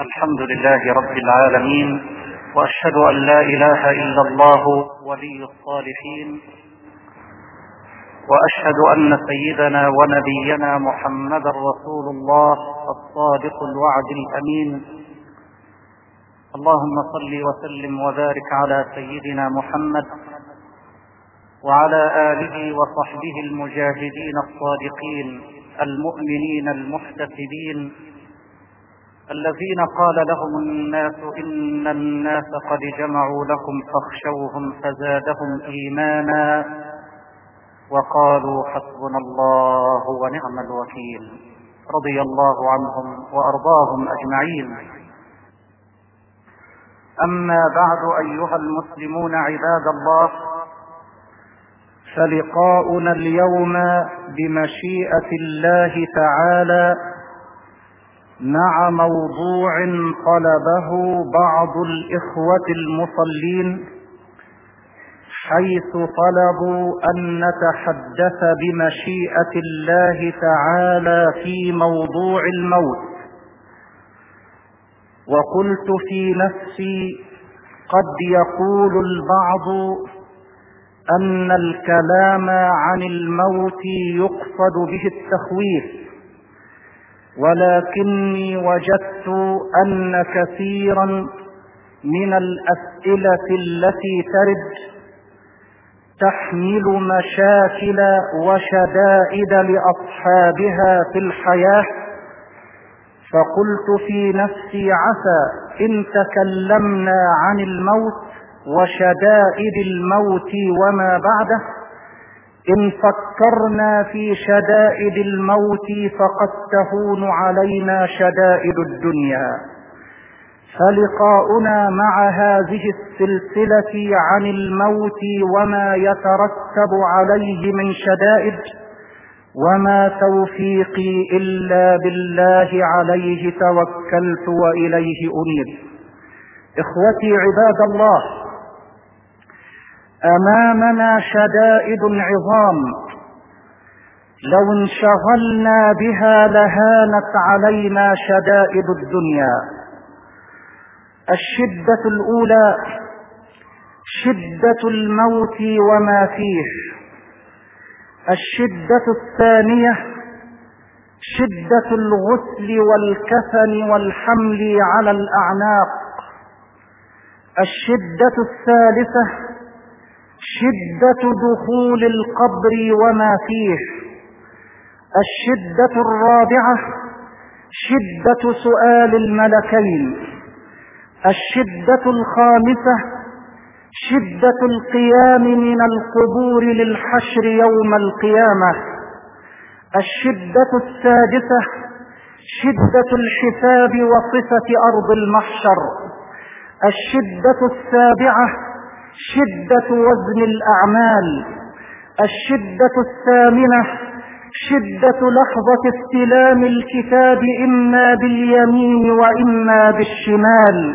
الحمد لله رب العالمين وأشهد أن لا إله إلا الله ولي الصالحين وأشهد أن سيدنا ونبينا محمدا رسول الله الصادق الوعد الأمين. اللهم صل وسلم وبارك على سيدنا محمد وعلى آله وصحبه المجاهدين الصادقين المؤمنين المحتسبين الذين قال لهم الناس إن الناس قد جمعوا لكم فاخشوهم فزادهم إيمانا وقالوا حسبنا الله ونعم الوكيل. رضي الله عنهم وأرضاهم أجمعين. أما بعد أيها المسلمون عباد الله فلقاؤنا اليوم بمشيئة الله تعالى مع موضوع طلبه بعض الإخوة المصلين حيث طلبوا أن نتحدث بمشيئة الله تعالى في موضوع الموت. وقلت في نفسي قد يقول البعض أن الكلام عن الموت يقصد به التخويف. ولكني وجدت أن كثيرا من الأسئلة التي ترد تحمل مشاكل وشدائد لأصحابها في الحياة فقلت في نفسي عسى إن تكلمنا عن الموت وشدائد الموت وما بعده إن فكرنا في شدائد الموت فقد تهون علينا شدائد الدنيا. فلقاؤنا مع هذه السلسلة عن الموت وما يترتب عليه من شدائد وما توفيقي إلا بالله عليه توكلت وإليه أنيب. إخوتي عباد الله أمامنا شدائد عظام لو انشغلنا بها لهانت علينا شدائد الدنيا. الشدة الأولى شدة الموت وما فيه. الشدة الثانية شدة الغسل والكفن والحمل على الأعناق. الشدة الثالثة شدة دخول القبر وما فيه. الشدة الرابعة شدة سؤال الملكين. الشدة الخامسة شدة القيام من القبور للحشر يوم القيامة. الشدة السادسة شدة الحساب وصفة أرض المحشر. الشدة السابعة شدة وزن الأعمال. الشدة الثامنة شدة لحظة استلام الكتاب إما باليمين وإما بالشمال.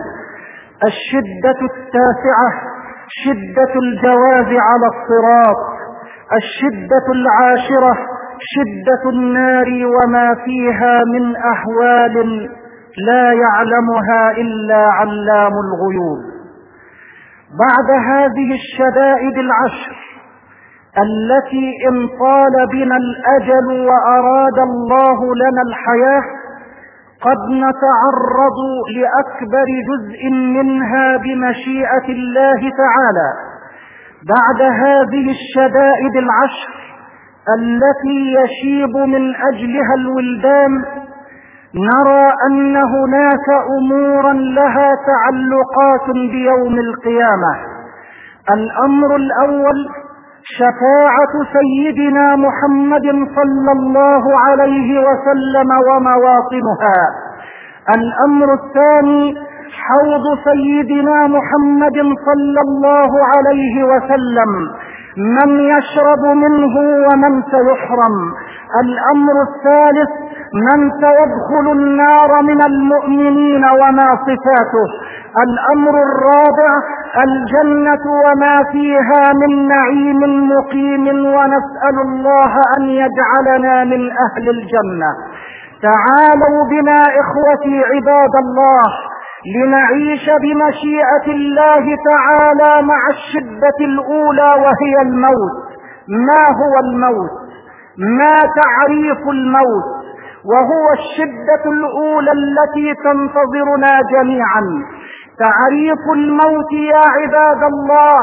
الشدة التاسعة شدة الجواز على الصراط. الشدة العاشرة شدة النار وما فيها من اهوال لا يعلمها إلا علام الغيوب. بعد هذه الشدائد العشر التي إن طال بنا الأجل وأراد الله لنا الحياة قد نتعرض لأكبر جزء منها بمشيئة الله تعالى. بعد هذه الشدائد العشر التي يشيب من أجلها الولدان نرى أن هناك أمورا لها تعلقات بيوم القيامة. الأمر الأول شفاعة سيدنا محمد صلى الله عليه وسلم ومواطنها. الأمر الثاني حوض سيدنا محمد صلى الله عليه وسلم. من يشرب منه ومن سيحرم. الأمر الثالث من سيدخل النار من المؤمنين وما صفاته؟ الأمر الرابع الجنة وما فيها من نعيم مقيم ونسأل الله أن يجعلنا من أهل الجنة. تعالوا بنا إخوتي عباد الله لنعيش بمشيئة الله تعالى مع الشدة الأولى وهي الموت. ما هو الموت؟ ما تعريف الموت؟ وهو الشدة الأولى التي تنتظرنا جميعا. تعريف الموت يا عباد الله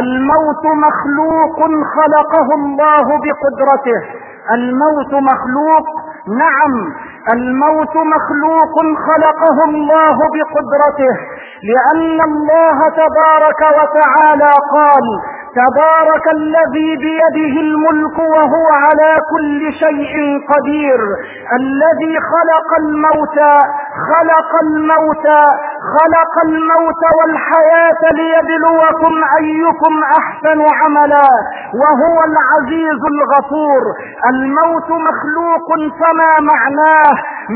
الموت مخلوق خلقه الله بقدرته. الموت مخلوق نعم الموت مخلوق خلقه الله بقدرته. لأن الله تبارك وتعالى قال تبارك الذي بيده الملك وهو على كل شيء قدير الذي خلق الموت خلق الموت خلق الموت والحياة ليبلوكم أيكم أحسن عملا وهو العزيز الغفور. الموت مخلوق فما معناه؟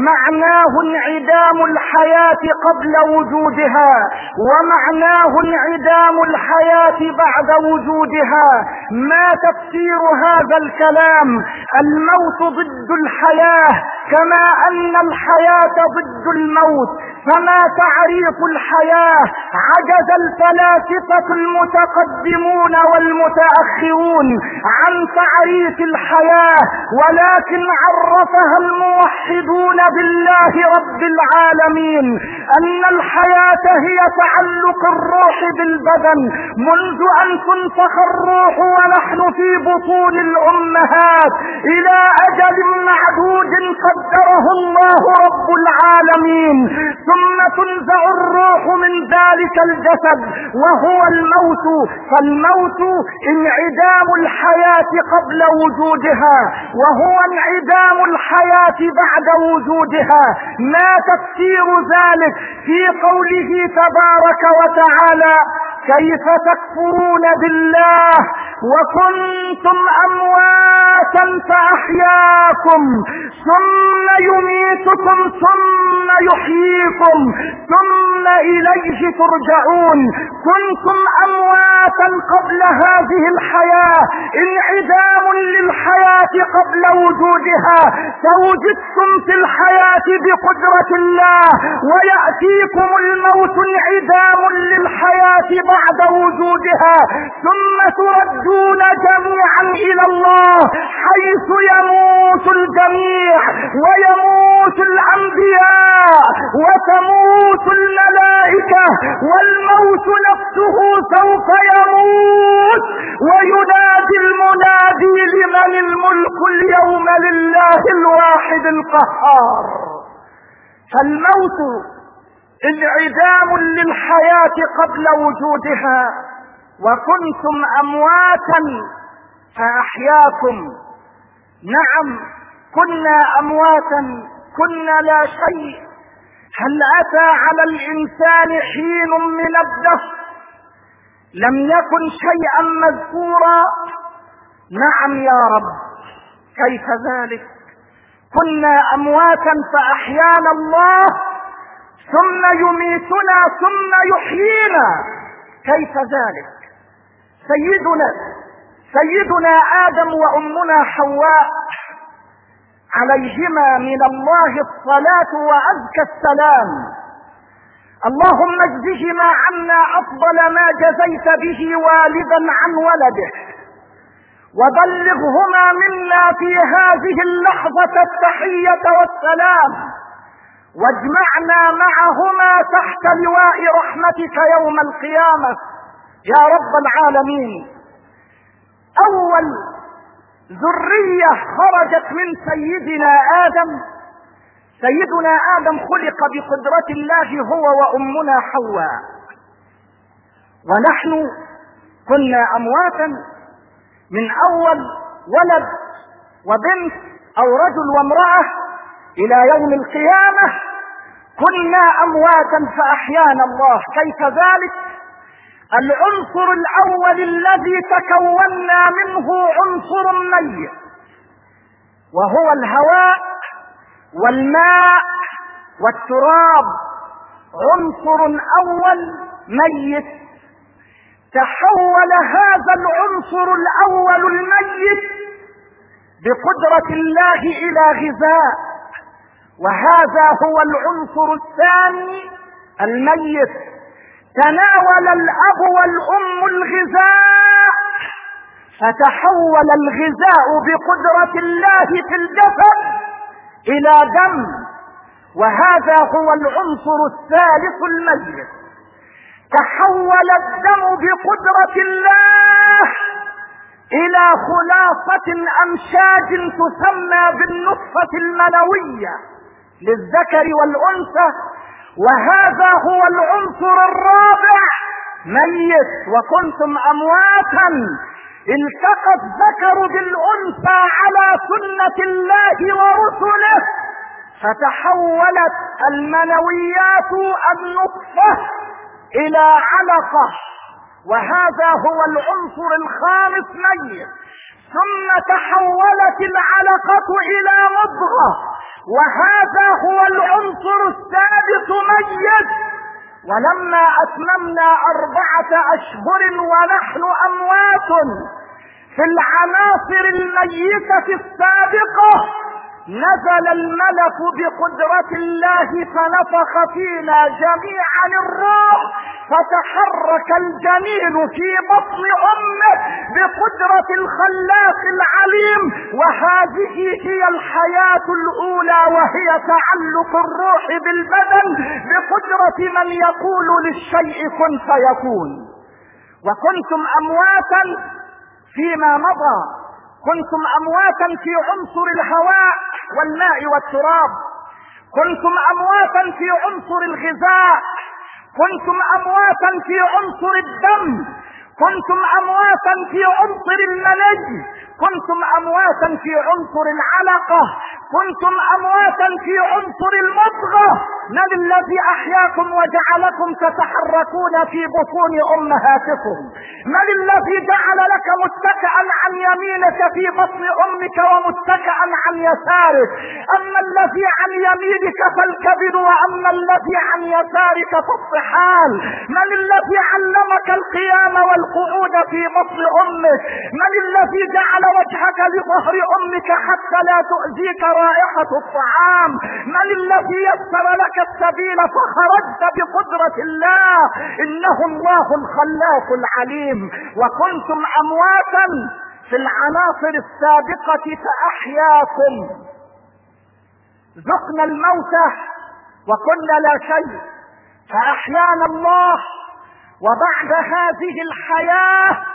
معناه انعدام الحياة قبل وجودها ومعناه انعدام الحياة بعد وجودها. ما تفسير هذا الكلام؟ الموت ضد الحياة كما أن الحياة ضد الموت. فما تعريف الحياة عجز الفلاسفة المتقدمون والمتأخرون عن تعريف الحياة ولكن عرفها الموحدون بالله رب العالمين أن الحياة هي تعلق الروح بالبدن منذ أن تنفخ الروح ونحن في بطون الأمهات إلى أجل معدود قدره الله رب العالمين. ثم تنزع الروح من ذلك الجسد وهو الموت. فالموت انعدام الحياة قبل وجودها وهو انعدام الحياة بعد وجودها. ما تفسير ذلك في قوله تبارك وتعالى كيف تكفرون بالله وكنتم أمواتا فأحياكم ثم يميتكم ثم يحييكم ثم إليه ترجعون كنتم أمواتا قبل هذه الحياة انعدام للحياة قبل وجودها. فوجدتم في الحياة بقدرة الله ويأتيكم الموت انعدام للحياة بعد وجودها. ثم تردون جميعا إلى الله حيث يموت الجميع ويموت الأنبياء وتموت الملائكة والموت نفسه سوف يموت وينادي المنادي لمن الملك اليوم لله الواحد القهار. فالموت انعدام للحياة قبل وجودها وكنتم أمواتا فأحياكم. نعم كنا أمواتا كنا لا شيء. هل أتى على الإنسان حين من الدهر؟ لم يكن شيئا مذكورا. نعم يا رب. كيف ذلك؟ كنا امواتا فأحيانا الله ثم يميتنا ثم يحيينا. كيف ذلك؟ سيدنا سيدنا آدم وأمنا حواء عليهما من الله الصلاة وأزكى السلام. اللهم اجزهما عنا أفضل ما جزيت به والدا عن ولده. وبلغهما منا في هذه اللحظة التحية والسلام. واجمعنا معهما تحت لواء رحمتك يوم القيامة. يا رب العالمين. أول ذرية خرجت من سيدنا آدم سيدنا آدم خلق بقدرة الله هو وأمنا حواء. ونحن كنا أمواتا من أول ولد وبنت أو رجل وامرأة إلى يوم القيامة كنا أمواتا فأحيانا الله. كيف ذلك؟ العنصر الأول الذي تكونا منه عنصر ميت وهو الهواء والماء والتراب عنصر أول ميت. تحول هذا العنصر الأول الميت بقدرة الله إلى غذاء وهذا هو العنصر الثاني الميت. تناول الأب والأم الغذاء فتحول الغذاء بقدرة الله في الجسد إلى دم. وهذا هو العنصر الثالث الميت تحول الدم بقدرة الله إلى خلاصة أمشاج تسمى بالنطفة المنوية للذكر والأنثى. وهذا هو العنصر الرابع. ميت وكنتم أمواتا التقى الذكر بالأنثى على سنة الله ورسله فتحولت المنويات النطفة إلى علقة وهذا هو العنصر الخامس ميت. ثم تحولت العلقة إلى مضغة وهذا هو العنصر السادس ميت. ولما أتممنا أربعة أشهر ونحن أموات في العناصر الميتة السابقة نزل الملك بقدرة الله فنفخ فينا جميعا الروح فتحرك الجنين في بطن أمه بقدرة الخلاق العليم وهذه هي الحياة الأولى وهي تعلق الروح بالبدن بقدرة من يقول للشيء كن فيكون. وكنتم أمواتا فيما مضى كنتم أمواتا في عنصر الهواء والماء والتراب. كنتم أمواتا في عنصر الغذاء. كنتم أمواتا في عنصر الدم. كنتم أمواتا في عنصر المنج. كنتم أمواتا في عنصر العلقة كنتم أمواتا في عنصر المضغة. من الذي أحياكم وجعلكم تتحركون في بطون أمهاتكم؟ من الذي جعل لك متكئا عن يمينك في بطن أمك ومتكئا عن يسارك؟ أما الذي عن يمينك فالكبد وأما الذي عن يسارك فالصحال. من الذي علمك القيام والقعود في بطن أمك؟ من الذي جعل وجهك لظهر أمك حتى لا تؤذيك رائحة الطعام. من الذي يسر لك السبيل فخرجت بقدرة الله. إنه الله الخلاق العليم. وكنتم أمواتا في العناصر السابقة فأحياكم. ذقنا الموت وكنا لا شيء. فأحيانا الله. وبعد هذه الحياة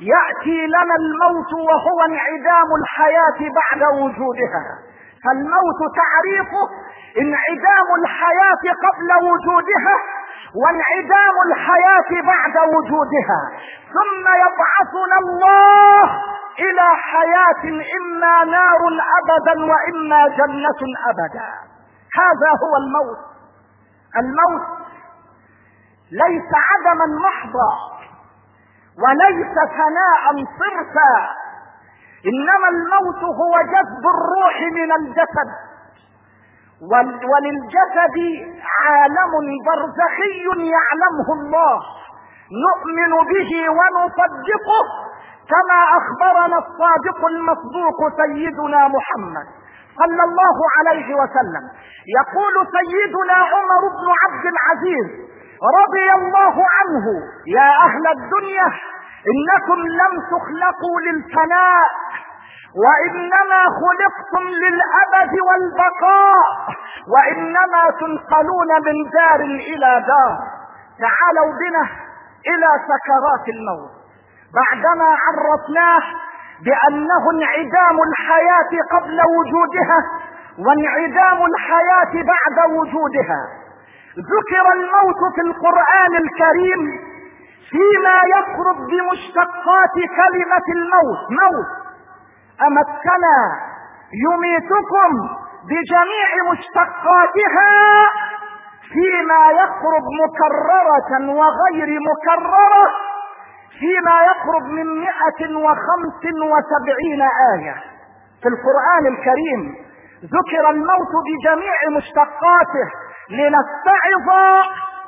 يأتي لنا الموت وهو انعدام الحياة بعد وجودها. فالموت تعريفه انعدام الحياة قبل وجودها وانعدام الحياة بعد وجودها. ثم يبعثنا الله إلى حياة إما نار أبدا وإما جنة أبدا. هذا هو الموت. الموت ليس عدما محضا. وليس فناء صرفا. إنما الموت هو جذب الروح من الجسد. وللجسد عالم برزخي يعلمه الله. نؤمن به ونصدقه كما أخبرنا الصادق المصدوق سيدنا محمد صلى الله عليه وسلم. يقول سيدنا عمر بن عبد العزيز رضي الله عنه يا أهل الدنيا إنكم لم تخلقوا للفناء وإنما خلقتم للأبد والبقاء وإنما تنقلون من دار إلى دار تعالوا بنا إلى سكرات الموت. بعدما عرفناه بأنه انعدام الحياة قبل وجودها وانعدام الحياة بعد وجودها. ذكر الموت في القرآن الكريم فيما يقرب بمشتقات كلمة الموت. موت. أمتنا يميتكم بجميع مشتقاتها فيما يقرب مكررة وغير مكررة فيما يقرب من مئة وخمس وسبعين آية. في القرآن الكريم ذكر الموت بجميع مشتقاته. لنتعظ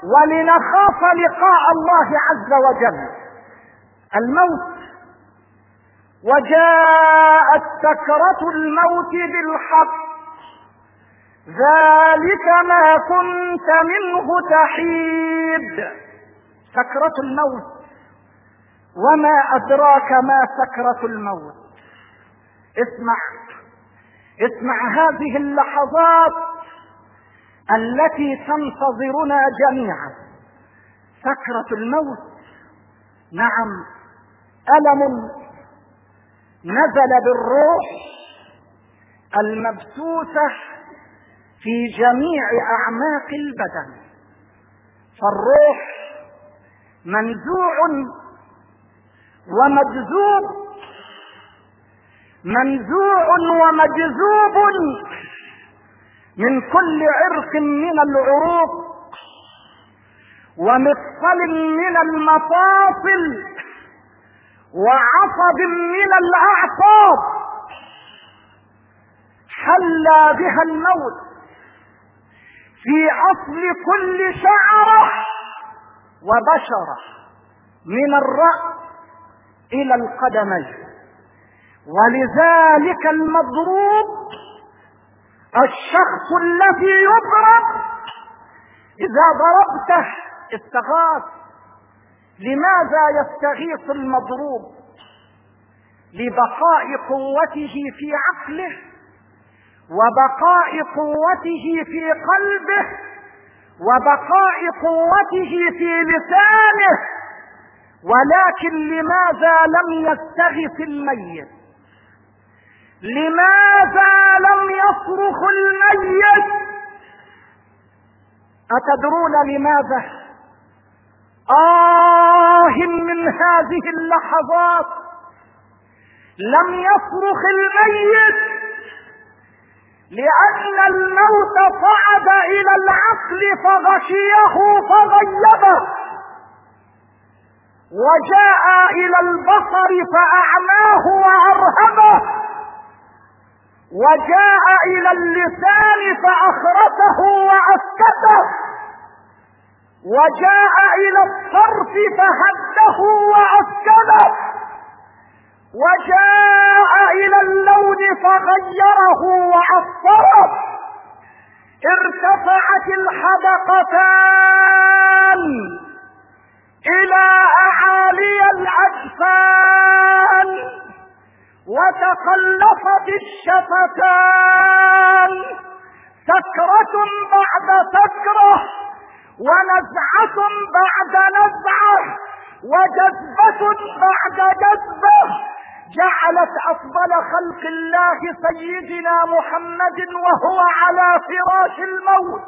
ولنخاف لقاء الله عز وجل. الموت وجاءت سكرة الموت بالحق. ذلك ما كنت منه تحيد. سكرة الموت. وما أدراك ما سكرة الموت. اسمع اسمع هذه اللحظات. التي تنتظرنا جميعا. سكرة الموت نعم ألم نزل بالروح المبثوثة في جميع أعماق البدن. فالروح منزوع ومجذوب منزوع ومجذوب. من كل عرق من العروق ومفصل من المفاصل وعصب من الأعصاب حلى بها الموت في اصل كل شعرة وبشرة من الرأس إلى القدمين. ولذلك المضروب الشخص الذي يضرب إذا ضربته استغاث. لماذا يستغيث المضروب؟ لبقاء قوته في عقله وبقاء قوته في قلبه وبقاء قوته في لسانه. ولكن لماذا لم يستغث الميت؟ لماذا لم يصرخ الميت؟ أتدرون لماذا؟ آه من هذه اللحظات لم يصرخ الميت لأن الموت صعد إلى العقل فغشيه فغيبه وجاء إلى البصر فأعماه وأرهبه. وجاء إلى اللسان فاخرسه وأسكته. وجاء إلى الصرف فهده واسكنه وجاء إلى اللون فغيره وعصره. ارتفعت الحدقتان إلى أعالي الاجفان وتخلفت الشفتان سكرة بعد سكرة ونزعة بعد نزعة وجذبة بعد جذبة جعلت أفضل خلق الله سيدنا محمد وهو على فراش الموت.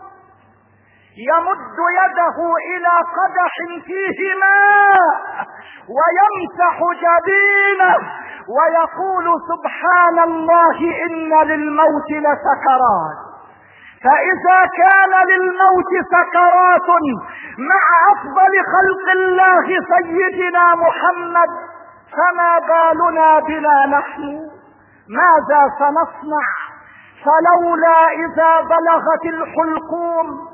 يمد يده إلى قدح فيه ماء ويمسح جبينه ويقول سبحان الله إن للموت لسكرات فإذا كان للموت سكرات مع أفضل خلق الله سيدنا محمد فما بالنا بنا نحن؟ ماذا سنصنع؟ فلولا إذا بلغت الحلقوم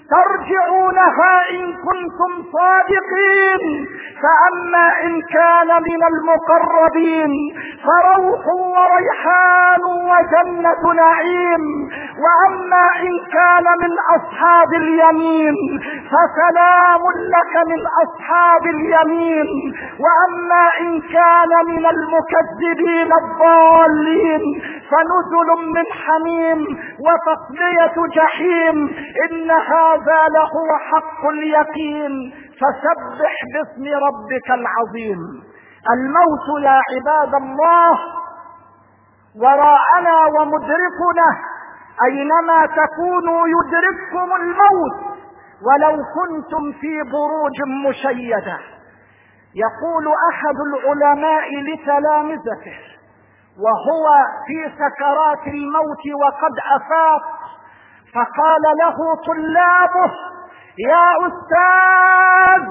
ترجعونها إن كنتم صادقين. فأما إن كان من المقربين فروح وريحان وجنة نعيم. وأما إن كان من أصحاب اليمين فسلام لك من أصحاب اليمين. وأما إن كان من المكذبين الضالين فنزل من حميم وتصلية جحيم. إن هذا لهو حق اليقين فسبح باسم ربك العظيم. الموت يا عباد الله وراءنا ومدركنا أينما تكونوا يدرككم الموت ولو كنتم في بروج مشيدة. يقول أحد العلماء لتلامذته وهو في سكرات الموت وقد أفاق فقال له طلابه يا أستاذ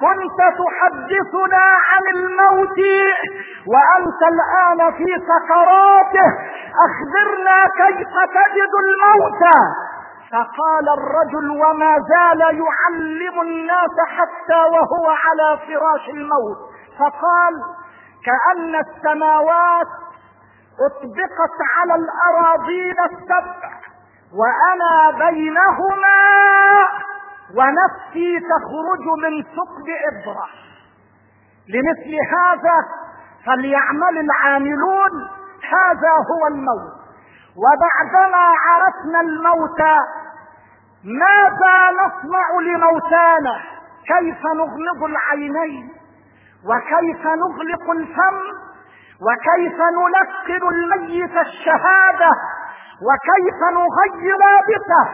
كنت تحدثنا عن الموت وأنت الآن في سكراته أخبرنا كيف تجد الموت. فقال الرجل وما زال يعلم الناس حتى وهو على فراش الموت. فقال كأن السماوات أطبقت على الأراضين السبع. وأنا بينهما ونفسي تخرج من ثقب إبرة. لمثل هذا فليعمل العاملون هذا هو الموت. وبعدما عرفنا الموت ماذا نصنع لموتانا؟ كيف نغمض العينين؟ وكيف نغلق الفم؟ وكيف نلقن الميت الشهادة؟ وكيف نغير بته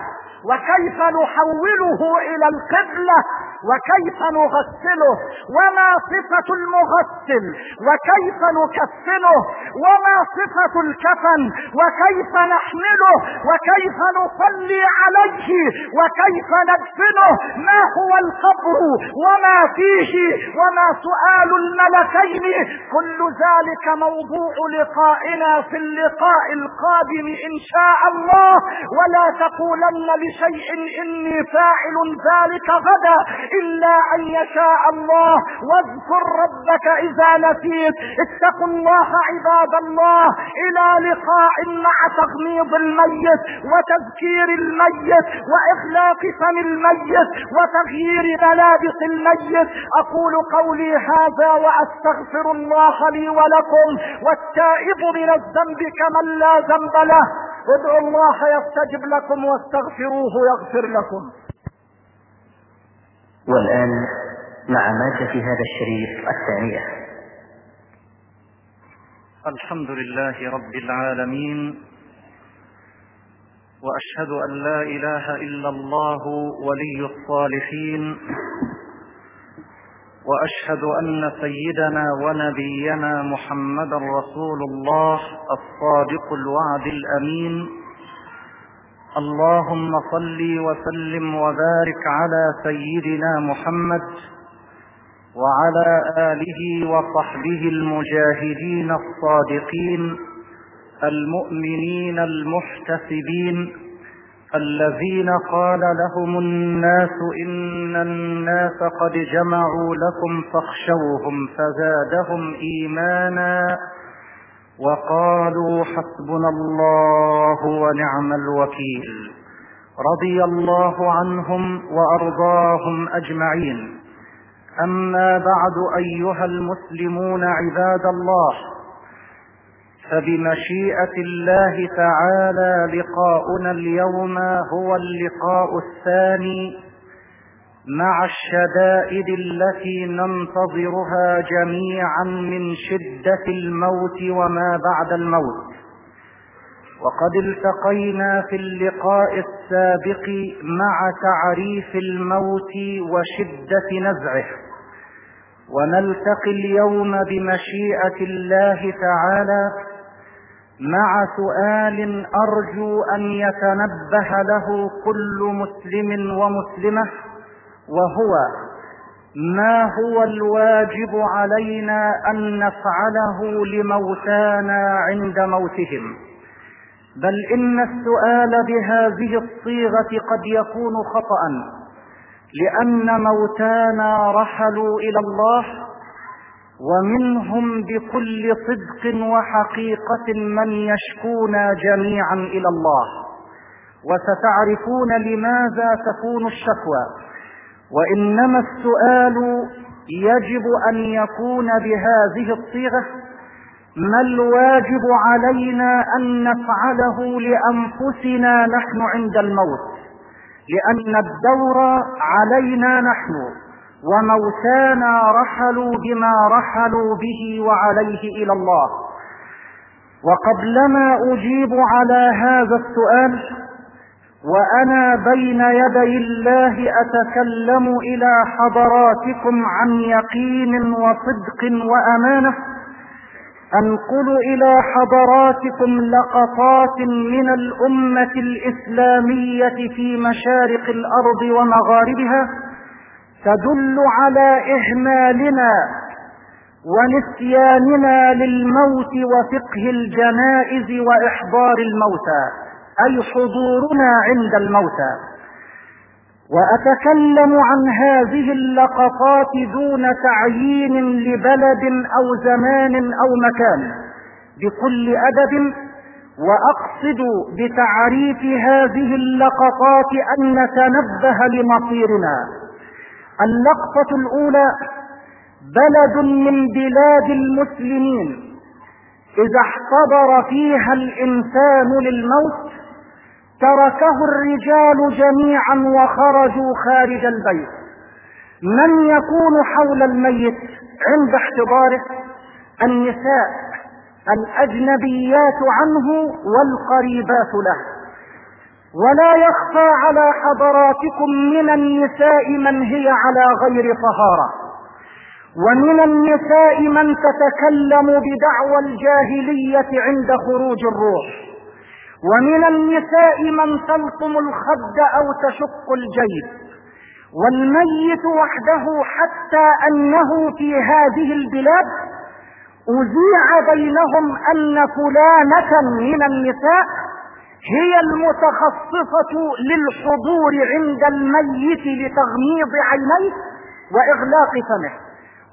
وكيف نحوله إلى القبلة؟ وكيف نغسله؟ وما صفة المغسل؟ وكيف نكفنه؟ وما صفة الكفن؟ وكيف نحمله؟ وكيف نصلي عليه؟ وكيف ندفنه؟ ما هو القبر وما فيه؟ وما سؤال الملكين؟ كل ذلك موضوع لقائنا في اللقاء القادم إن شاء الله. ولا تقولن لشيء إني فاعل ذلك غدا. إلا أن يشاء الله. واذكر ربك إذا نسيت. اتقوا الله عباد الله. إلى لقاء مع تغميض الميت وتذكير الميت وإغلاق فم الميت وتغيير ملابس الميت. أقول قولي هذا وأستغفر الله لي ولكم. والتائب من الذنب كمن لا ذنب له. ادعوا الله يستجب لكم واستغفروه يغفر لكم. والآن مع ما في هذا الشريط الثانية الحمد لله رب العالمين وأشهد أن لا إله إلا الله ولي الصالحين وأشهد أن سيدنا ونبينا محمدا رسول الله الصادق الوعد الأمين اللهم صل وسلم وبارك على سيدنا محمد وعلى آله وصحبه المجاهدين الصادقين المؤمنين المحتسبين الذين قال لهم الناس إن الناس قد جمعوا لكم فاخشوهم فزادهم إيمانا وقالوا حسبنا الله ونعم الوكيل. رضي الله عنهم وأرضاهم أجمعين. أما بعد أيها المسلمون عباد الله فبمشيئة الله تعالى لقاؤنا اليوم هو اللقاء الثاني مع الشدائد التي ننتظرها جميعا من شدة الموت وما بعد الموت. وقد التقينا في اللقاء السابق مع تعريف الموت وشدة نزعه. ونلتقي اليوم بمشيئة الله تعالى مع سؤال أرجو أن يتنبه له كل مسلم ومسلمة. وهو ما هو الواجب علينا أن نفعله لموتانا عند موتهم. بل إن السؤال بهذه الصيغة قد يكون خطأ لأن موتانا رحلوا إلى الله ومنهم بكل صدق وحقيقة من يشكونا جميعا إلى الله. وستعرفون لماذا تكون الشكوى. وإنما السؤال يجب أن يكون بهذه الصيغة ما الواجب علينا أن نفعله لأنفسنا نحن عند الموت؟ لأن الدور علينا نحن وموتانا رحلوا بما رحلوا به وعليه إلى الله. وقبلما أجيب على هذا السؤال وأنا بين يدي الله أتكلم إلى حضراتكم عن يقين وصدق وأمانة. أنقل إلى حضراتكم لقطات من الأمة الإسلامية في مشارق الأرض ومغاربها تدل على إهمالنا ونسياننا للموت وفقه الجنائز وإحضار الموتى. أي حضورنا عند الموتى. وأتكلم عن هذه اللقطات دون تعيين لبلد أو زمان أو مكان بكل أدب وأقصد بتعريف هذه اللقطات أن نتنبه لمصيرنا. اللقطة الأولى بلد من بلاد المسلمين إذا احتضر فيها الإنسان للموت تركه الرجال جميعا وخرجوا خارج البيت. من يكون حول الميت عند احتضاره؟ النساء الأجنبيات عنه والقريبات له. ولا يخفى على حضراتكم من النساء من هي على غير طهارة. ومن النساء من تتكلم بدعوى الجاهلية عند خروج الروح. ومن النساء من تلطم الخد أو تشق الجيب. والميت وحده حتى أنه في هذه البلاد أذيع بينهم أن فلانة من النساء هي المتخصصة للحضور عند الميت لتغميض عينيه وإغلاق فمه.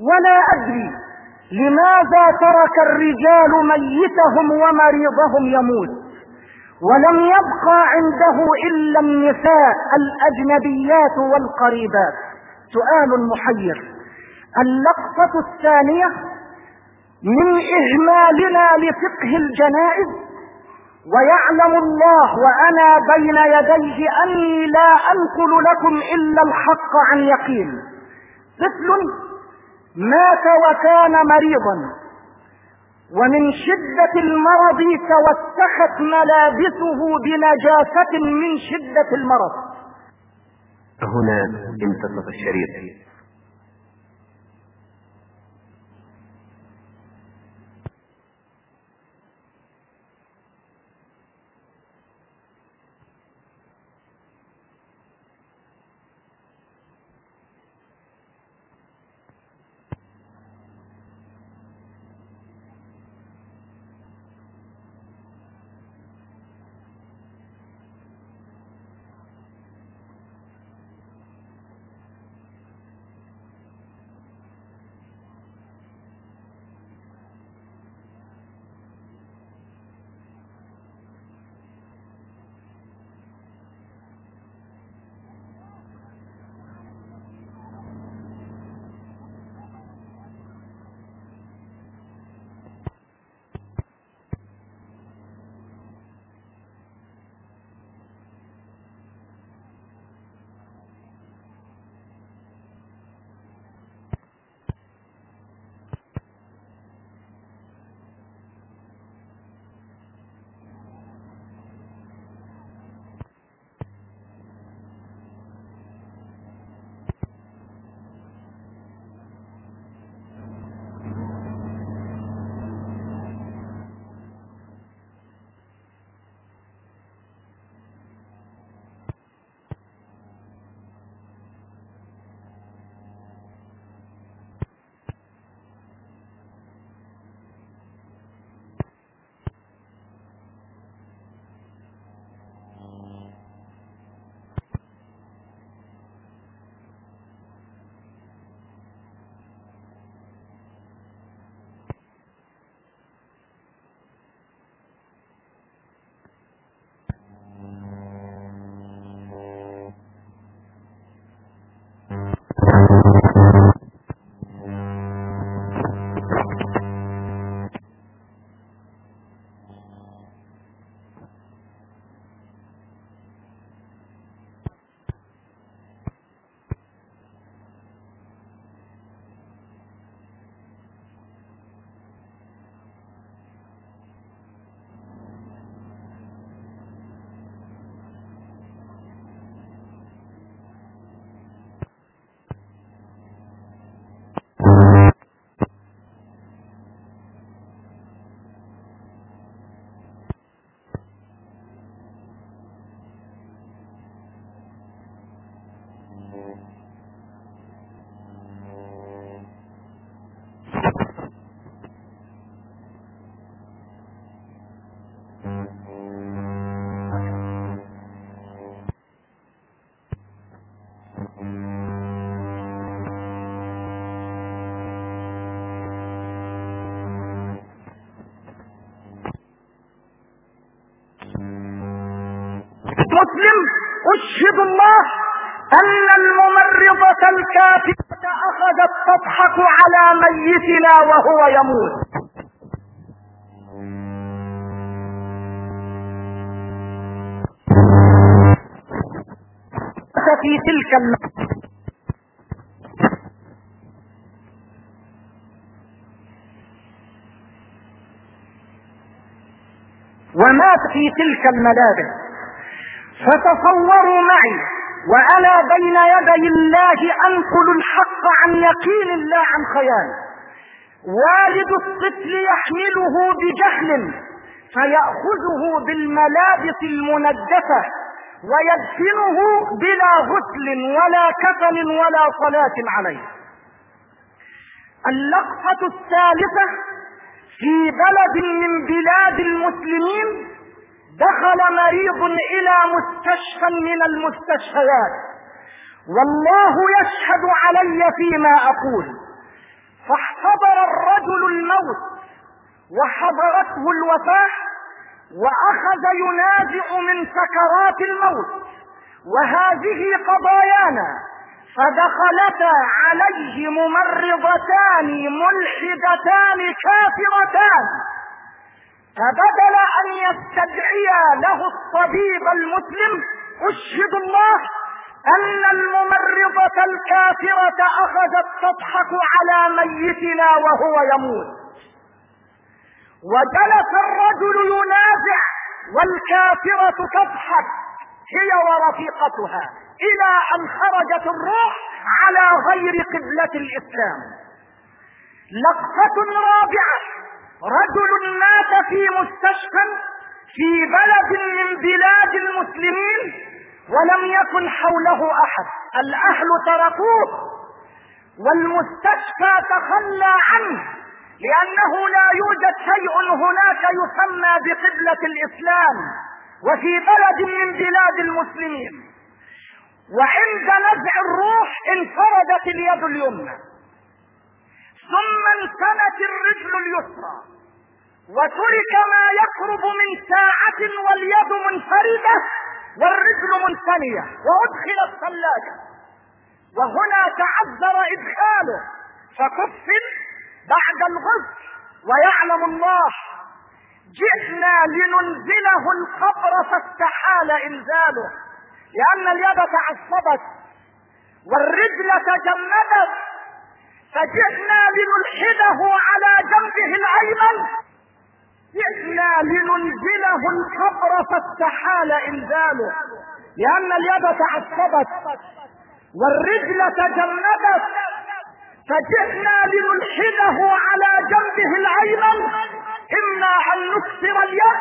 ولا أدري لماذا ترك الرجال ميتهم ومريضهم يموت. ولم يبقى عنده إلا النساء الأجنبيات والقريبات. سؤال محير. اللقطة الثانية من إهمالنا لفقه الجنائز ويعلم الله وأنا بين يديه أني لا أنقل لكم إلا الحق عن يقين. طفل مات وكان مريضا. ومن شدة المرض توسخت ملابسه بنجاسة من شدة المرض. هنا انتصف الشريط. مسلم أشهد الله أن الممرضة الكافرة أخذت تضحك على ميتنا وهو يموت. في تلك ومات في تلك الملابس. فتصوروا معي وأنا بين يدي الله انقل الحق عن يقين لا عن خيال. والد الطفل يحمله بجهل فيأخذه بالملابس المندفة ويدفنه بلا غسل ولا كفن ولا صلاة عليه. اللقطة الثالثة في بلد من بلاد المسلمين دخل مريض إلى مستشفى من المستشفيات. والله يشهد علي فيما أقول. فاحتضر الرجل الموت وحضرته الوفاة وأخذ ينازع من سكرات الموت. وهذه قضايانا فدخلتا عليه ممرضتان ملحدتان كافرتان. فبدل أن يستدعيا له الطبيب المسلم أشهد الله أن الممرضة الكافرة أخذت تضحك على ميتنا وهو يموت. وجلس الرجل ينازع والكافرة تضحك هي ورفيقتها إلى أن خرجت الروح على غير قبلة الإسلام. لقطة رابعة رجل مات في مستشفى في بلد من بلاد المسلمين ولم يكن حوله أحد. الأهل تركوه والمستشفى تخلى عنه لأنه لا يوجد شيء هناك يسمى بقبلة الإسلام وفي بلد من بلاد المسلمين. وعند نزع الروح انفردت اليد اليمنى. ثم انثنت الرجل اليسرى وترك ما يقرب من ساعة واليد منفردة والرجل منثنية وأدخل الثلاجة. وهنا تعذر إدخاله فكفل بعد الغسل ويعلم الله. جئنا لننزله القبر فاستحال إنزاله لأن اليد تعصبت والرجل تجمدت فجئنا لنلحده على جنبه الأيمن. جئنا لننزله القبر فاستحال إنزاله لأن اليد تعصبت والرجل تجمدت فجئنا لنلحده على جنبه الأيمن. إما أن نكسر اليد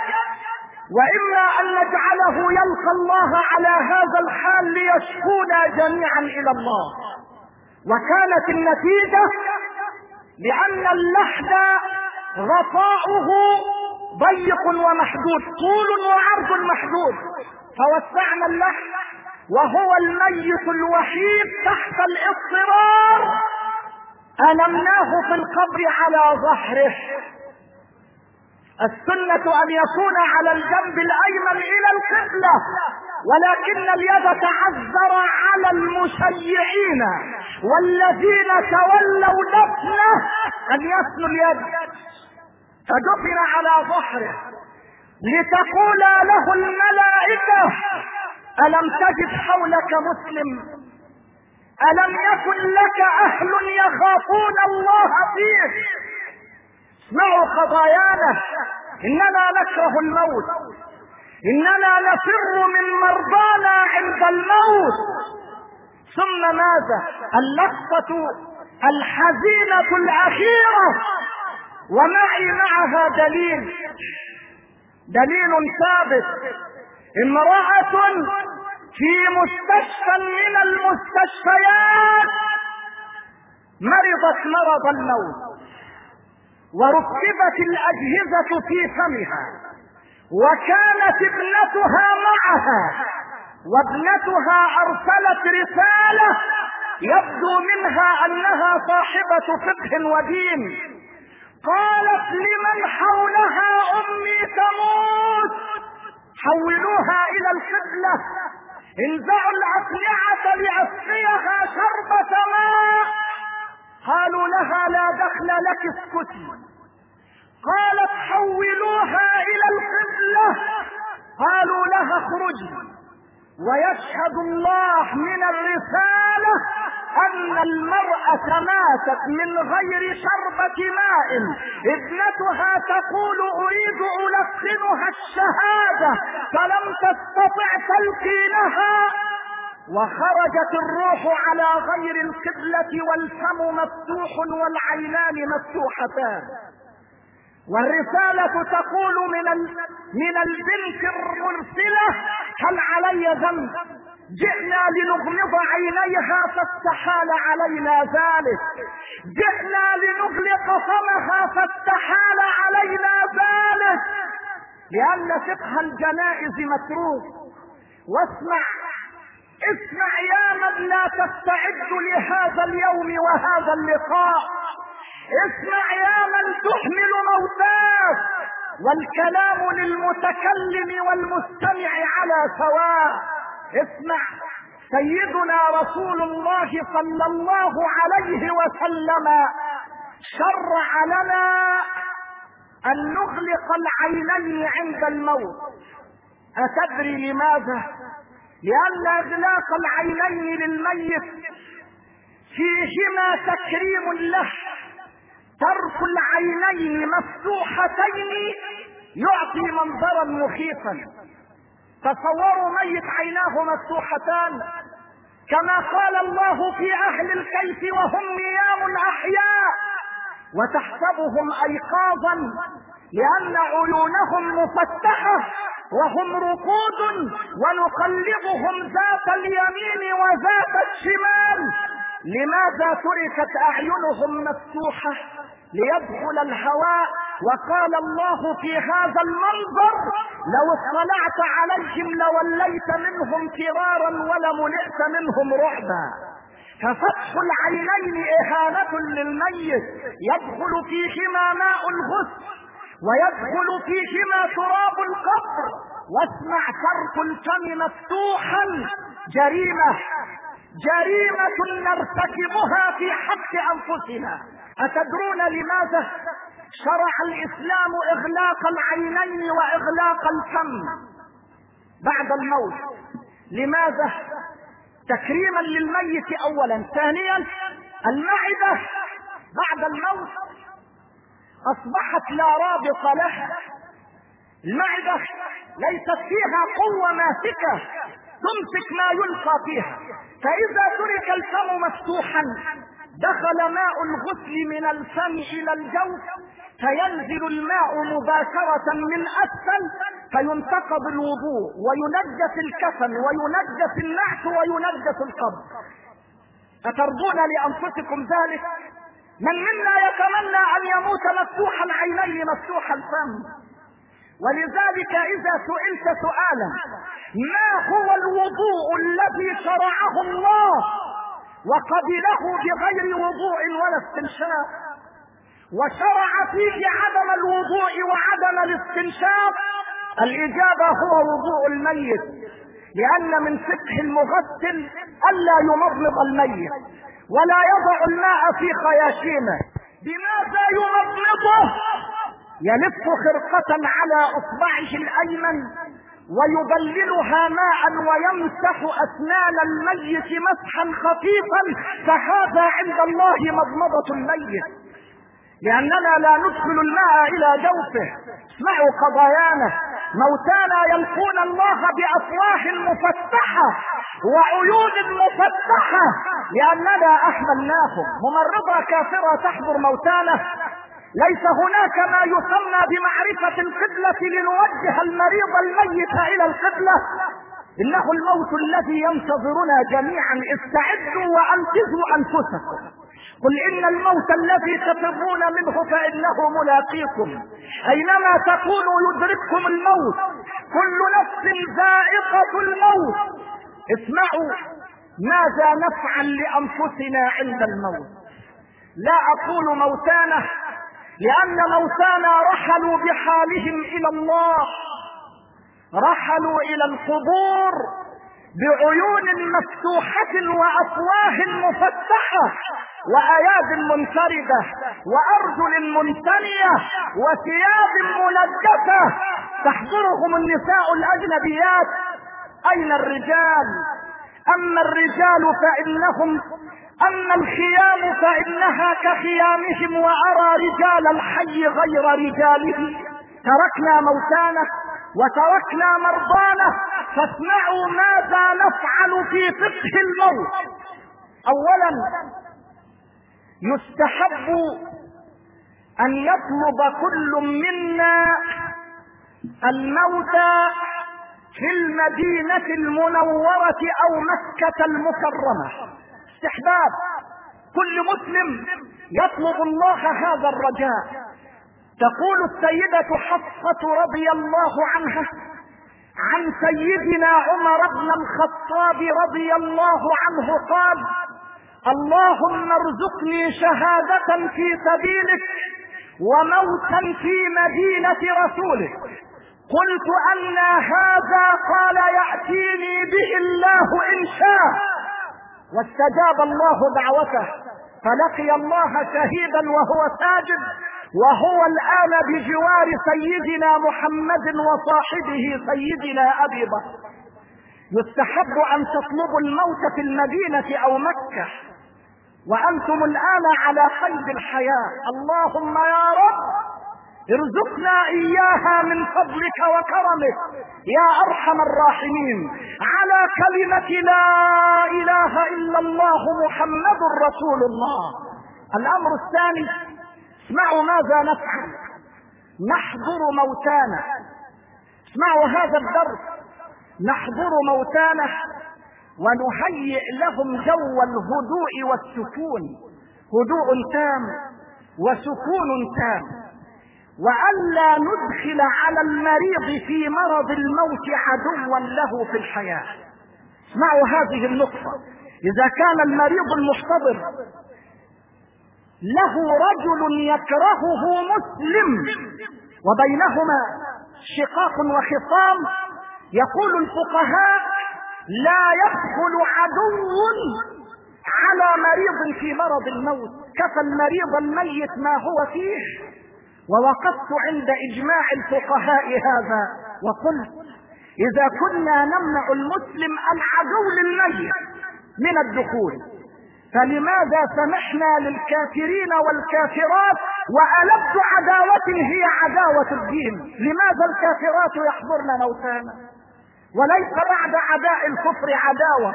وإما أن نجعله يلقى الله على هذا الحال ليشكونا جميعا إلى الله. وكانت النتيجة لأن اللحد غطاؤه ضيق ومحدود طول وعرض محدود. فوسعنا اللحد وهو الميت الوحيد تحت الاضطرار. ألمناه في القبر على ظهره. السنة أن يكون على الجنب الأيمن إلى القبلة. ولكن اليد تعذر على المشيعين والذين تولوا دفنه أن يثنوا اليد. فدفن على ظهره لتقول له الملائكة ألم تجد حولك مسلم؟ ألم يكن لك أهل يخافون الله فيه؟ اسمعوا قضايانا إننا نكره الموت. إننا نفر من مرضانا عند الموت. ثم ماذا؟ اللقطة الحزينة الأخيرة. ومعي معها دليل. دليل ثابت. امرأة في مستشفى من المستشفيات مرضت مرض الموت. وركبت الأجهزة في فمها. وكانت ابنتها معها. وابنتها أرسلت رسالة يبدو منها أنها صاحبة فقه ودين. قالت لمن حولها أمي تموت؟ حولوها إلى القبلة انزعوا الأقنعة لاسقيها شربة ماء. قالوا لها لا دخل لك اسكتي. قالت حولوها إلى القبلة. قالوا لها اخرجي ويشهد الله من الرسالة أن المرأة ماتت من غير شربة ماء. ابنتها تقول أريد ألقنها الشهادة. فلم تستطع تلقينها. وخرجت الروح على غير القبلة والفم مفتوح والعينان مفتوحتان. والرسالة تقول من ال... من البنت المرسلة هل علي ذنب؟ جئنا لنغمض عينيها فاستحال علينا ذلك. جئنا لنغلق فمها فاستحال علينا ذلك. لأن فقه الجنائز متروك. واسمع اسمع يا من لا تستعد لهذا اليوم وهذا اللقاء. اسمع يا من تحمل موتاك والكلام للمتكلم والمستمع على سواء اسمع سيدنا رسول الله صلى الله عليه وسلم شرع لنا أن نغلق العينين عند الموت. أتدري لماذا؟ لأن إغلاق العينين للميت فيهما تكريم له. ترك العينين مفتوحتين يعطي منظرا مخيفا. تصوروا ميت عيناه مفتوحتان. كما قال الله في أهل الكيف وهم نيام احياء وتحسبهم أيقاظا لأن عيونهم مفتحة وهم رقود ونقلبهم ذات اليمين وذات الشمال. لماذا تركت أعينهم مفتوحة؟ ليدخل الهواء وقال الله في هذا المنظر لو اطلعت عليهم لوليت منهم فرارا ولملئت منهم رعبا. ففتح العينين إهانة للميت. يدخل فيهما ماء الغسل ويدخل فيهما تراب القبر. واسمع ترك الفم مفتوحا. جريمة جريمة نرتكبها في حق أنفسنا. أتدرون لماذا شرع الإسلام إغلاق العينين وإغلاق الفم بعد الموت؟ لماذا؟ تكريما للميت اولا. ثانيا المعدة بعد الموت أصبحت لا رابط لها المعدة ليست فيها قوة ماسكة تمسك ما يلقى فيها. فإذا ترك الفم مفتوحا دخل ماء الغسل من الفم إلى الجوف فينزل الماء مباشرة من أسفل فينتقض الوضوء وينجس الكفن وينجس النعت وينجس القبر أترضون لأنفسكم ذلك؟ من منا يتمنى أن يموت مفتوح العينين مفتوح الفم؟ ولذلك إذا سئلت سؤالا ما هو الوضوء الذي شرعه الله؟ وقبله بغير وضوء ولا استنشاق. وشرع فيه عدم الوضوء وعدم الاستنشاق. الإجابة هو وضوء الميت لأن من فقه المغسل ألا يمضمض الميت ولا يضع الماء في خياشيمه. بماذا يمضمضه يلف خرقة على أصبعه الأيمن ويبللها ماء ويمسح أسنان الميت مسحا خفيفا فهذا عند الله مضمضة الميت. لأننا لا ندخل الماء إلى جوفه. اسمعوا قضايانا موتانا يلقون الله بأفواه مفتحة وعيون مفتحة. لأننا أحملناهم. ممرضة كافرة تحضر موتانا. ليس هناك ما يسمى بمعرفة القبلة لنوجه المريض الميت إلى القبلة. إنه الموت الذي ينتظرنا جميعا استعدوا وانقذوا أنفسكم. قل إن الموت الذي تفرون منه فإنه ملاقيكم. أينما تكونوا يدرككم الموت كل نفس ذائقة الموت. اسمعوا ماذا نفعل لأنفسنا عند الموت. لا أقول موتانا لأن موتانا رحلوا بحالهم إلى الله. رحلوا إلى القبور بعيون مفتوحة وأفواه مفتحة وأياد منفردة وأرجل منثنية وثياب ملجفة تحضرهم النساء الأجنبيات. أين الرجال؟ أما الرجال فإنهم أما الخيام فإنها كخيامهم وأرى رجال الحي غير رجاله تركنا موتانا وتركنا مرضانا فاسمعوا ماذا نفعل في فقه الموت. اولا يستحب أن يطلب كل منا الموت في المدينة المنورة أو مكة المكرمة. استحباب. كل مسلم يطلب الله هذا الرجاء. تقول السيدة حفصة رضي الله عنها عن سيدنا عمر بن الخطاب رضي الله عنه قال اللهم ارزقني شهادة في سبيلك وموتا في مدينة رسولك. قلت أن هذا قال يأتيني به الله إن شاء. واستجاب الله دعوته. فلقي الله شهيدا وهو ساجد وهو الآن بجوار سيدنا محمد وصاحبه سيدنا أبي بكر. يستحب أن تطلبوا الموت في المدينة أو مكة. وأنتم الآن على قيد الحياة. اللهم يا رب ارزقنا إياها فضلك وكرمك. يا أرحم الراحمين. على كلمة لا إله إلا الله محمد رسول الله. الأمر الثاني اسمعوا ماذا نفعل. نحضر موتانا. اسمعوا هذا الدرس. نحضر موتانا ونهيئ لهم جو الهدوء والسكون. هدوء تام وسكون تام. وألا ندخل على المريض في مرض الموت عدوا له في الحياة. اسمعوا هذه النقطة. إذا كان المريض المحتضر له رجل يكرهه مسلم وبينهما شقاق وخصام يقول الفقهاء لا يدخل عدو على مريض في مرض الموت كفى المريض الميت ما هو فيه ووقفت عند إجماع الفقهاء هذا وقلت إذا كنا نمنع المسلم العدو للميت من الدخول فلماذا سمحنا للكافرين والكافرات وألد عداوة هي عداوة الدين؟ لماذا الكافرات يحضرن موتانا؟ وليس بعد عداء الكفر عداوة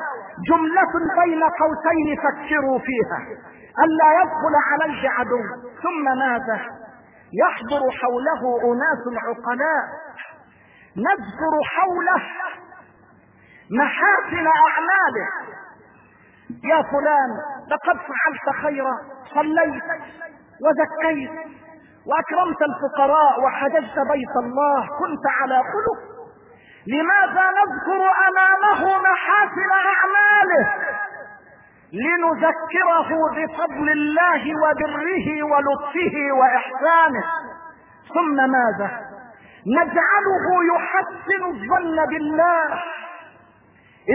جملة بين قوسين فكروا فيها ألا يدخل عليه عدو ثم ماذا؟ يحضر حوله أناس عقلاء نذكر حوله محاسن أعماله. يا فلان لقد فعلت خيرا صليت وزكيت وأكرمت الفقراء وحججت بيت الله كنت على خلق. لماذا نذكر أمامه محاسن أعماله؟ لنذكره بفضل الله وبره ولطفه وإحسانه. ثم ماذا؟ نجعله يحسن الظن بالله.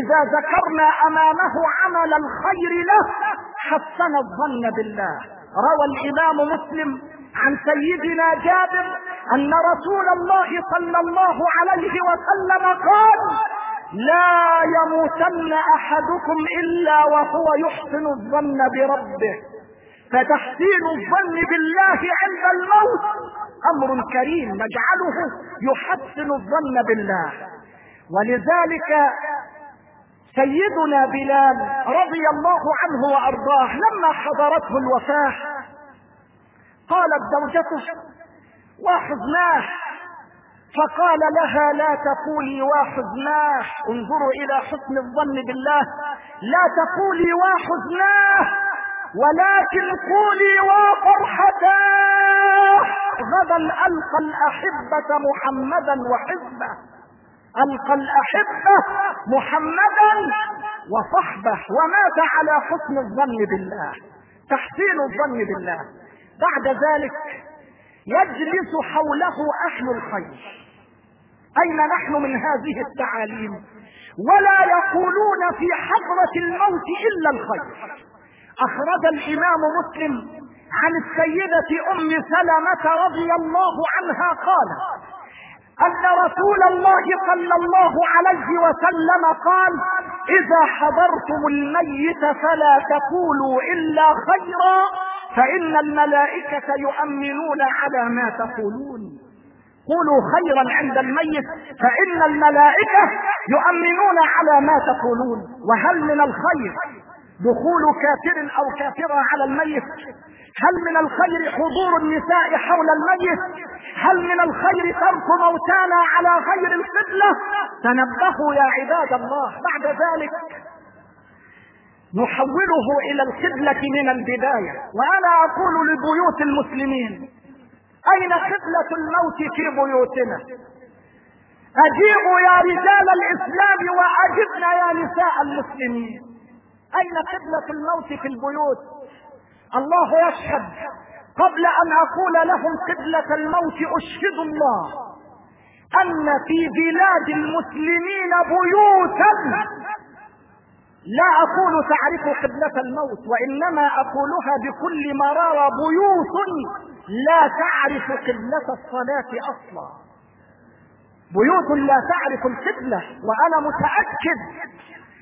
إذا ذكرنا أمامه عمل الخير له حسن الظن بالله. روى الإمام مسلم عن سيدنا جابر أن رسول الله صلى الله عليه وسلم قال لا يموتن أحدكم إلا وهو يحسن الظن بربه. فتحسين الظن بالله عند الموت أمر كريم نجعله يحسن الظن بالله. ولذلك سيدنا بلال رضي الله عنه وأرضاه لما حضرته الوفاة قالت زوجته وحزناه فقال لها لا تقولي وحزناه انظروا إلى حسن الظن بالله. لا تقولي وحزناه ولكن قولي وفرحتاه غدا ألقى الأحبة محمدا وحزبه. ألقى الأحبة محمدا وصحبه. ومات على حسن الظن بالله. تحسين الظن بالله. بعد ذلك يجلس حوله أهل الخير. أين نحن من هذه التعاليم؟ ولا يقولون في حضرة الموت إلا الخير. أخرج الإمام مسلم عن السيدة أم سلمة رضي الله عنها قال أن رسول الله صلى الله عليه وسلم قال إذا حضرتم الميت فلا تقولوا إلا خيرا فإن الملائكة يؤمنون على ما تقولون. قولوا خيرا عند الميت فإن الملائكة يؤمنون على ما تقولون. وهل من الخير دخول كافر أو كافرة على الميت؟ هل من الخير حضور النساء حول الميت؟ هل من الخير ترك موتانا على غير القبلة؟ تنبهوا يا عباد الله بعد ذلك نحوله إلى القبلة من البداية. وأنا أقول لبيوت المسلمين أين قبلة الموت في بيوتنا؟ اجيبوا يا رجال الإسلام واجبنا يا نساء المسلمين. أين قبلة الموت في البيوت؟ الله يشهد. قبل أن أقول لهم قبلة الموت أشهد الله أن في بلاد المسلمين بيوتا لا أقول تعرف قبلة الموت وإنما أقولها بكل مرارة بيوت لا تعرف قبلة الصلاة أصلا. بيوت لا تعرف القبلة وأنا متأكد.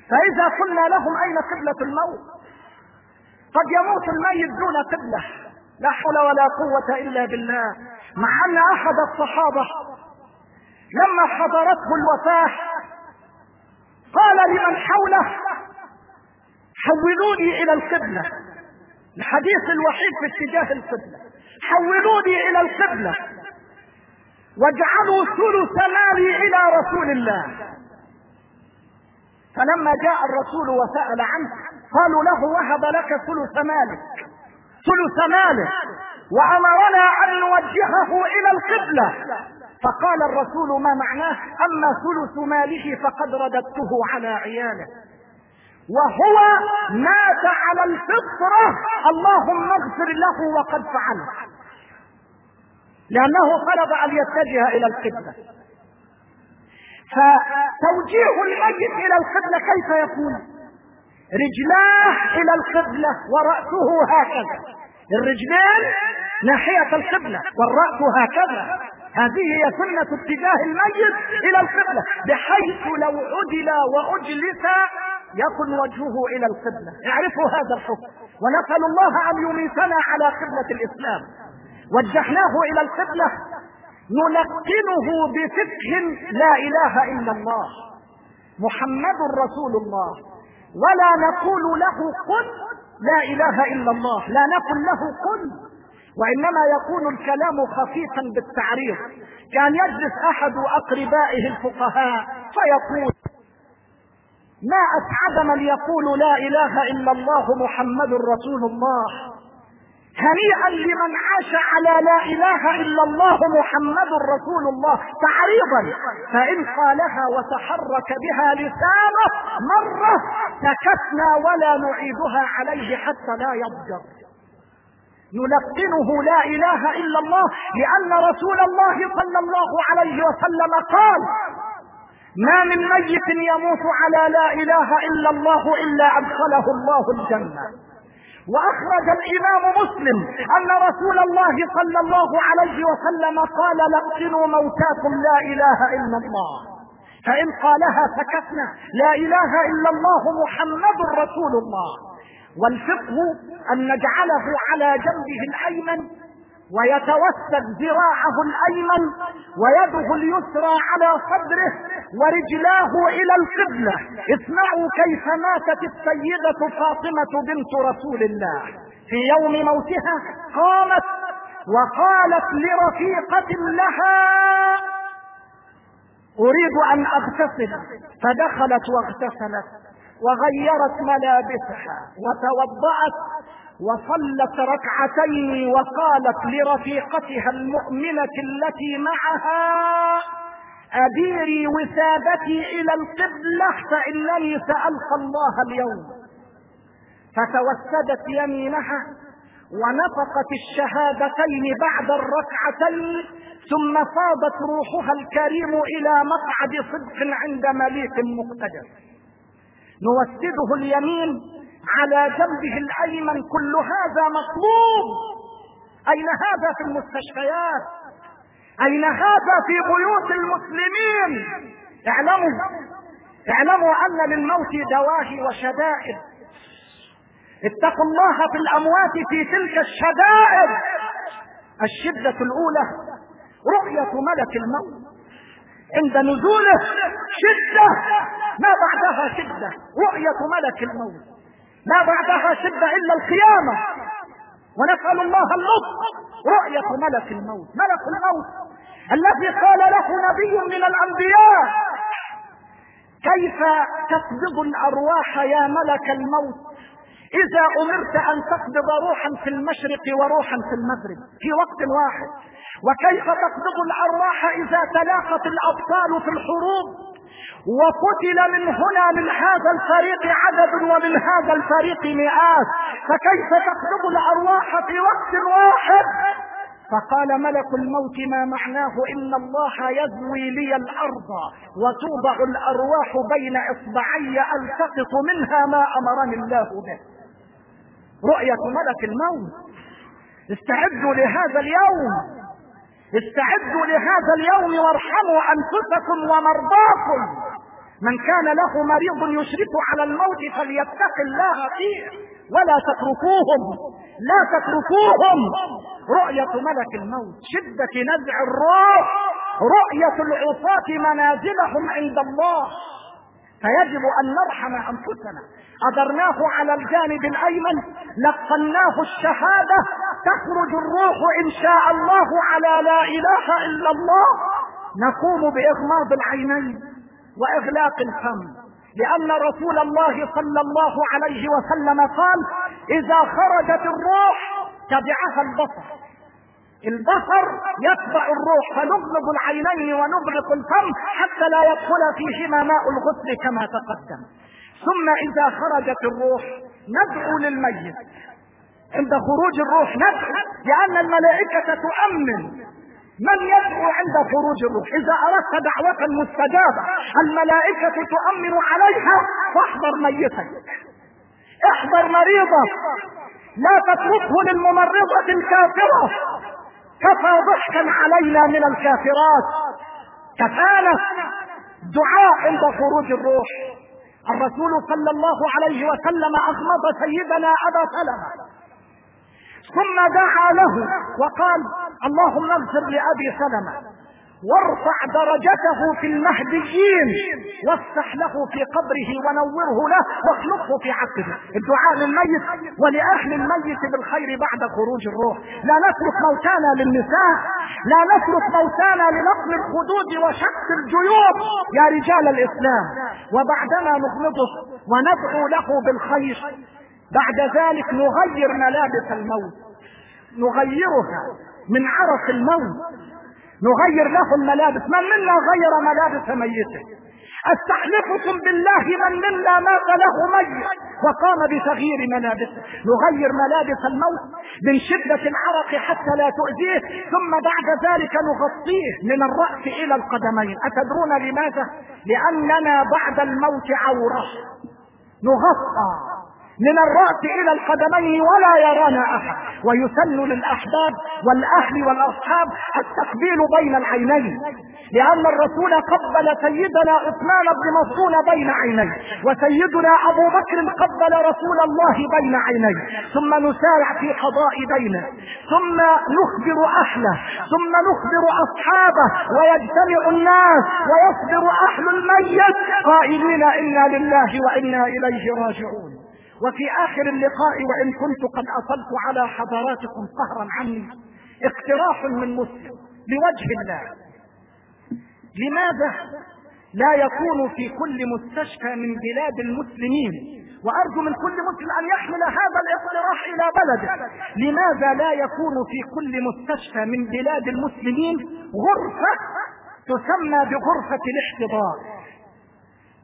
فإذا قلنا لهم أين قبلة الموت؟ قد يموت الميت دون قبلة. لا حول ولا قوة إلا بالله. مع أن أحد الصحابة لما حضرته الوفاة قال لمن حوله؟ حولوني إلى القبلة. الحديث الوحيد في اتجاه القبلة. حولوني إلى القبلة. واجعلوا ثلث مالي إلى رسول الله. فلما جاء الرسول وسأل عنه قالوا له وهب لك ثلث مالك. ثلث ماله وأمرنا أن نوجهه إلى القبلة. فقال الرسول ما معناه؟ أما ثلث ماله فقد رددته على عياله. وهو مات على الفطرة. اللهم اغفر له وقد فعل. لأنه طلب أن يتجه إلى القبلة. فتوجيه الميت إلى القبلة كيف يكون؟ رجلاه إلى القبلة ورأسه هكذا. الرجلين ناحية القبلة والرأس هكذا. هذه هي سنة اتجاه الميت إلى القبلة بحيث لو عدل وأجلس يكن وجهه إلى القبلة اعرفوا هذا الحكم. ونسأل الله أن يميتنا على قبلة الإسلام. وجهناه إلى القبلة نلقنه بفقه لا إله إلا الله. محمد رسول الله. ولا نقول له قل لا إله إلا الله. لا نقل له قل وإنما يكون الكلام خفيفا بالتعريض. كان يجلس أحد أقربائه الفقهاء فيقول ما اسعد من يقول لا إله إلا الله محمد رسول الله. هنيئا لمن عاش على لا إله إلا الله محمد رسول الله. تعريضا. فإن قالها وتحرك بها لسانه مرة سكتنا ولا نعيدها عليه حتى لا يضجر. نلقنه لا إله إلا الله لأن رسول الله صلى الله عليه وسلم قال ما من ميت يموت على لا إله إلا الله إلا أدخله الله الجنة. وأخرج الإمام مسلم أن رسول الله صلى الله عليه وسلم قال لقنوا موتاكم لا إله إلا الله. فإن قالها سكتنا لا إله إلا الله محمد رسول الله. والفقه أن نجعله على جنبه الأيمن ويتوسد ذراعه الأيمن ويده اليسرى على صدره ورجلاه إلى القبلة. اسمعوا كيف ماتت السيدة فاطمة بنت رسول الله. في يوم موتها قامت وقالت لرفيقة لها أريد أن أغتسل. فدخلت واغتسلت وغيرت ملابسها وتوضأت وصلت ركعتين وقالت لرفيقتها المؤمنة التي معها أديري وسادتي إلى القبلة فإنني سألقى الله اليوم. فتوسدت يمينها ونطقت الشهادتين بعد الركعتين ثم فاضت روحها الكريم إلى مقعد صدق عند مليك مقتدر. نوسده اليمين على جنبه الأيمن كل هذا مطلوب! أين هذا في المستشفيات؟ اين هذا في بيوت المسلمين. اعلموا. اعلموا أن للموت دواهي وشدائد. اتقوا الله في الأموات في تلك الشدائد. الشدة الأولى رؤية ملك الموت. عند نزوله شدة ما بعدها شدة رؤية ملك الموت. ما بعدها شدة إلا القيامة. ونسأل الله اللطف رؤية ملك الموت ملك الموت. الذي قال له نبي من الأنبياء كيف تقبض الأرواح يا ملك الموت؟ إذا أمرت أن تقبض روحا في المشرق وروحا في المغرب في وقت واحد. وكيف تقبض الأرواح إذا تلاقت الأبطال في الحروب؟ وقتل من هنا من هذا الفريق عدد ومن هذا الفريق مئات. فكيف تقبض الأرواح في وقت واحد؟ فقال ملك الموت ما معناه إن الله يزوي لي الأرض وتوضع الأرواح بين إصبعي ألتقط منها ما أمرني الله به. رؤية ملك الموت. استعدوا لهذا اليوم. استعدوا لهذا اليوم وارحموا أنفسكم ومرضاكم. من كان له مريض يشرف على الموت فليتق الله فيه. ولا تتركوهم. لا تتركوهم. رؤية ملك الموت. شدة نزع الروح. رؤية العصاة منازلهم عند الله. فيجب أن نرحم أنفسنا. أدرناه على الجانب الأيمن لقناه الشهادة تخرج الروح إن شاء الله على لا إله إلا الله. نقوم بإغماض العينين وإغلاق الفم لأن رسول الله صلى الله عليه وسلم قال إذا خرجت الروح تبعها البصر. البصر يتبع الروح فنغلق العينين ونغلق الفم حتى لا يدخل فيهما ماء الغسل كما تقدم. ثم إذا خرجت الروح ندعو للميت. عند خروج الروح ندعو لأن الملائكة تؤمن. من يدعو عند خروج الروح؟ إذا أردت دعوة مستجابة الملائكة تؤمن عليها فاحضر ميتك. احضر مريضك. لا تتركه للممرضة الكافرة. كفى ضحكا علينا من الكافرات. كفانا دعاء عند خروج الروح. الرسول صلى الله عليه وسلم اغمض سيدنا أبا سلمة. ثم دعا له وقال اللهم اغفر لأبي سلمة. وارفع درجته في المهديين وافتح له في قبره ونوره له واخلقه في عقبه. الدعاء للميت ولأهل الميت بالخير بعد خروج الروح. لا نترك موتانا للنساء لا نترك موتانا لنقل الخدود وشق الجيوب يا رجال الإسلام. وبعدما نغمضه وندعو له بالخير بعد ذلك نغير ملابس الموت. نغيرها من عرق الموت نغير له الملابس من منا غير ملابس ميته استحلفكم بالله من منا مات له ميت وقام بتغيير ملابسه نغير ملابس الموت من شدة العرق حتى لا تؤذيه ثم بعد ذلك نغطيه من الرأس إلى القدمين. أتدرون لماذا؟ لأننا بعد الموت عورة. نغطى. من الرأس إلى القدمين ولا يرانا أحد. ويسن للأحباب والأهل والأصحاب التقبيل بين العينين. لأن الرسول قبل سيدنا عثمان بن مصون بين عينيه. وسيدنا أبو بكر قبل رسول الله بين عينيه. ثم نسارع في قضاء دينه ثم نخبر أهله. ثم نخبر أصحابه. ويجتمع الناس. ويصبر أهل الميت. قائلين إنا لله وإنا إليه راجعون. وفي آخر اللقاء وإن كنت قد أصلت على حضراتكم قهرا عني اقتراح من مسلم لوجه الله. لماذا؟ لا يكون في كل مستشفى من بلاد المسلمين وأرجو من كل مسلم أن يحمل هذا الاقتراح إلى بلده. لماذا لا يكون في كل مستشفى من بلاد المسلمين غرفة تسمى بغرفة الاحتضار؟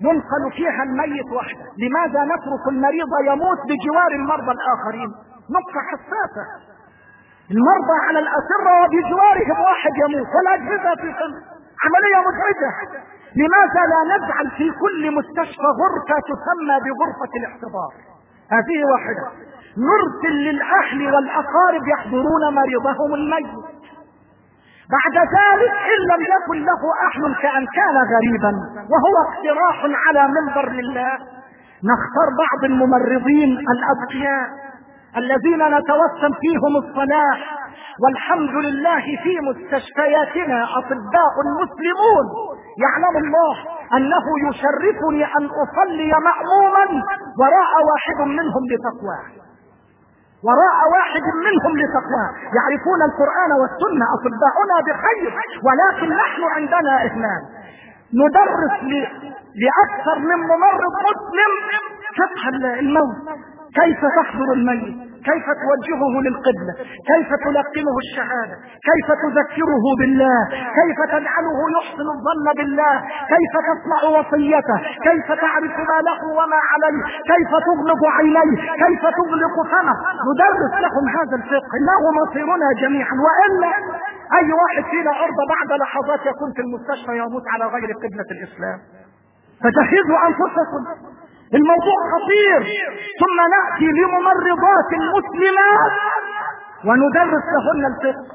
ينقل فيها الميت وحده. لماذا نترك المريض يموت بجوار المرضى الآخرين؟ نقطة حساسة المرضى على الأسرة وبجوارهم واحد يموت. والأجهزة في سنة. عملية مزعجة. لماذا لا نجعل في كل مستشفى غرفة تسمى بغرفة الاحتضار؟ هذه واحدة. نرسل للأهل والأقارب يحضرون مريضهم الميت. بعد ذلك إن لم يكن له أهل كأن كان غريبا وهو اقتراح على منبر لله. نختار بعض الممرضين الأذكياء الذين نتوسم فيهم الصلاح. والحمد لله في مستشفياتنا أطباء مسلمون. يعلم الله أنه يشرفني أن أصلي مأموما وراء واحد منهم بتقواه وراء واحد منهم لتقواه يعرفون القرآن والسنة أطباؤنا بخير ولكن نحن عندنا إهمال ندرس لأكثر من ممرض مسلم فقه الموت. كيف تحضر الميت؟ كيف توجهه للقبلة؟ كيف تلقنه الشهادة؟ كيف تذكره بالله؟ كيف تجعله يحسن الظن بالله؟ كيف تصنع وصيته؟ كيف تعرف ما له وما عليه؟ كيف تغلق عينيه؟ كيف تغلق فمه؟ ندرس لهم هذا الفقه. انه مصيرنا جميعا. وإلا أي واحد فينا عرضة بعد لحظات يكون في المستشفى يموت على غير قبلة الإسلام. فجهزوا أنفسكم. الموضوع خطير. ثم نأتي لممرضات المسلمات وندرس لهن الفقه.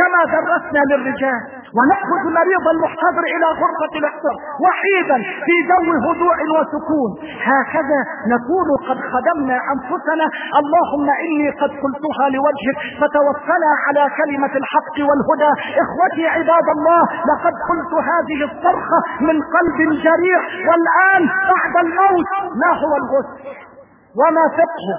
كما درسنا للرجال. ونأخذ مريض المحتضر إلى غرفة الاحتضار وحيدا في جو هدوء وسكون. هكذا نكون قد خدمنا أنفسنا. اللهم إني قد قلتها لوجهك. فتوفنا على كلمة الحق والهدى. إخوتي عباد الله لقد قلت هذه الصرخة من قلب جريح. والآن بعد الموت ما هو الغسل. وما فقهه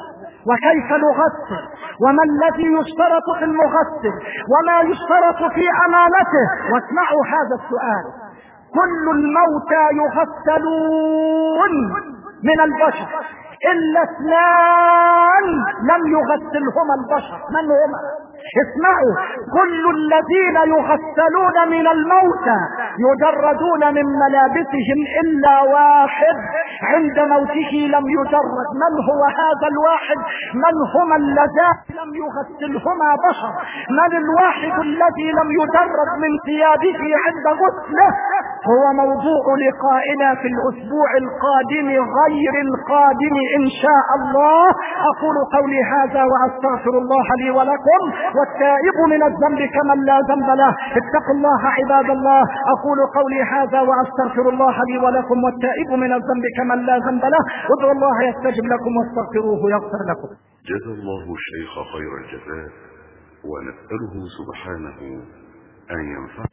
وكيف نغسل؟ وما الذي يشترط في المغسل؟ وما يشترط في أمانته؟ واسمعوا هذا السؤال. كل الموتى يغسلون من البشر إلا اثنان لم يغسلهما البشر. من هما؟ اسمعوا. كل الذين يغسلون من الموتى يجردون من ملابسهم إلا واحد. عند موته لم يجرد من هو هذا الواحد. من هما اللذان لم يغسلهما بشر. من الواحد الذي لم يجرد من ثيابه عند غسله هو موضوع لقائنا في الأسبوع القادم غير القادم إن شاء الله. أقول قولي هذا وأستغفر الله لي ولكم. والتائب من الذنب كمن لا ذنب له. اتقوا الله عباد الله. أقول قولي هذا وأستغفر الله لي ولكم. والتائب من الذنب كمن لا ذنب له. ادعوا الله يستجب لكم واستغفروه يغفر لكم. جزا الله الشيخ خير الجزاء. ونسأله سبحانه أن ينفع